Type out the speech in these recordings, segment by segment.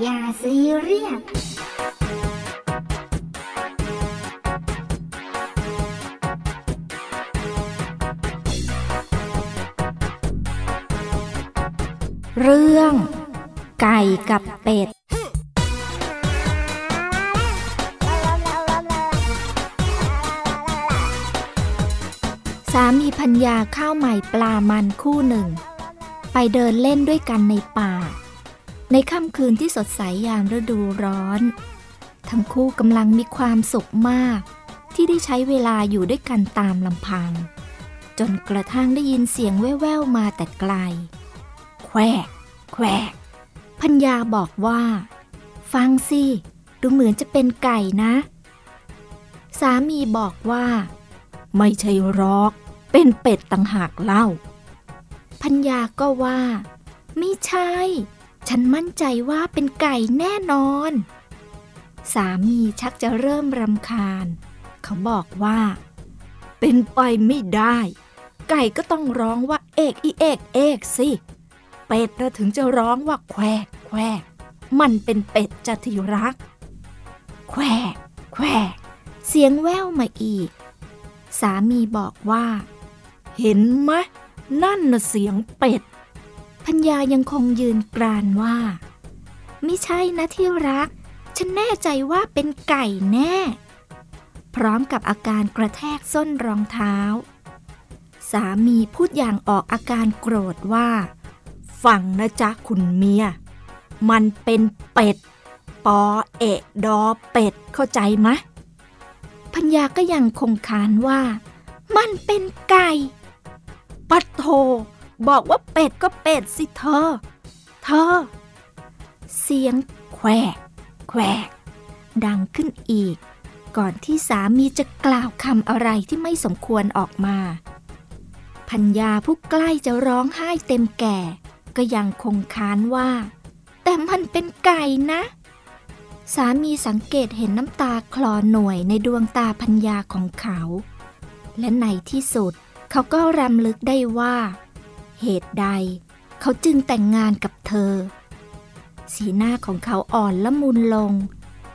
อย่าซีเรียสเรื่องไก่กับเป็ด สามีพัญญาข้าวใหม่ปลามันคู่หนึ่ง ไปเดินเล่นด้วยกันในป่า ในค่ำคืนที่สดใสยามฤดูร้อน ทั้งคู่กำลังมีความสุขมาก ที่ได้ใช้เวลาอยู่ด้วยกันตามลำพัง จนกระทั่งได้ยินเสียงแว่วๆมาแต่ไกล แควกแควกพัญญาบอกว่า ฟังสิ ดูเหมือนจะเป็นไก่นะ สามีบอกว่า ไม่ใช่รอก เป็นเป็ดต่างหากเล่าพัญญาก็ว่า ไม่ใช่ ฉันมั่นใจว่าเป็นไก่แน่นอน สามีชักจะเริ่มรำคาญ เขาบอกว่า เป็นไปไม่ได้ ไก่ก็ต้องร้องว่าเอกอีเอกเอกสิ เป็ดนะถึงจะร้องว่าแควกแควกมันเป็นเป็ดจะที่รัก แควกแควกเสียงแว่วมาอีก สามีบอกว่า เห็นไหมนั่นน่ะเสียงเป็ด พัญญายังคงยืนกรานว่า ไม่ใช่นะที่รัก ฉันแน่ใจว่าเป็นไก่แน่ พร้อมกับอาการกระแทกส้นรองเท้า สามีพูดอย่างออกอาการโกรธว่า ฟังนะจ๊ะคุณเมีย มันเป็นเป็ด ปอเอะดอเป็ดเข้าใจไหมะพัญญาก็ยังคงคานว่า มันเป็นไก่ปัดโท บอกว่าเป็ดก็เป็ดสิเธอ เธอ เสียงแควกแควกดังขึ้นอีก ก่อนที่สามีจะกล่าวคำอะไรที่ไม่สมควรออกมา พัญญาผู้ใกล้จะร้องไห้เต็มแก่ ก็ยังคงค้านว่า แต่มันเป็นไก่นะ สามีสังเกตเห็นน้ำตาคลอหน่วยในดวงตาพัญญาของเขา และในที่สุดเขาก็รำลึกได้ว่า เหตุใด เขาจึงแต่งงานกับเธอ สีหน้าของเขาอ่อนละมุนลง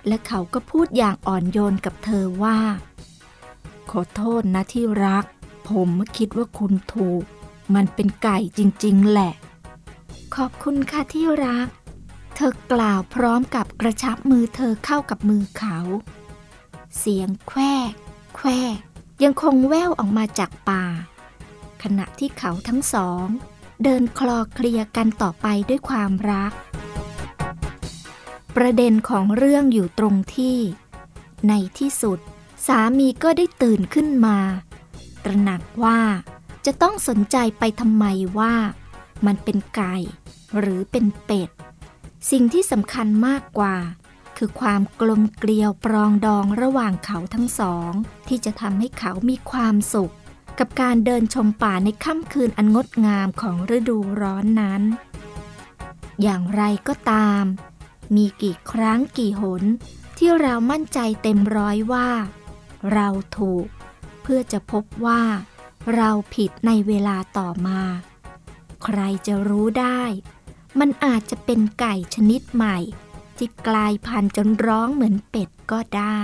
และเขาก็พูดอย่างอ่อนโยนกับเธอว่า ขอโทษนะที่รัก ผมคิดว่าคุณถูก มันเป็นไก่จริง ๆ แหละ ขอบคุณค่ะที่รัก เธอกล่าวพร้อมกับกระชับมือเธอเข้ากับมือเขา เสียงแควกแควกยังคงแว่วออกมาจากป่า ขณะที่เขาทั้งสอง เดินคลอเคลียกันต่อไปด้วยความรัก ประเด็นของเรื่องอยู่ตรงที่ ในที่สุด สามีก็ได้ตื่นขึ้นมา ตระหนักว่าจะต้องสนใจไปทำไมว่ามันเป็นไก่หรือเป็นเป็ด สิ่งที่สำคัญมากกว่า คือความกลมเกลียวปรองดองระหว่างเขาทั้งสอง ที่จะทำให้เขามีความสุข กับการเดินชมป่าในค่ำคืนอันงดงามของฤดูร้อนนั้น อย่างไรก็ตาม มีกี่ครั้งกี่หน ที่เรามั่นใจเต็มร้อยว่า เราถูก เพื่อจะพบว่า เราผิดในเวลาต่อมา ใครจะรู้ได้ มันอาจจะเป็นไก่ชนิดใหม่ ที่กลายพันธุ์จนร้องเหมือนเป็ดก็ได้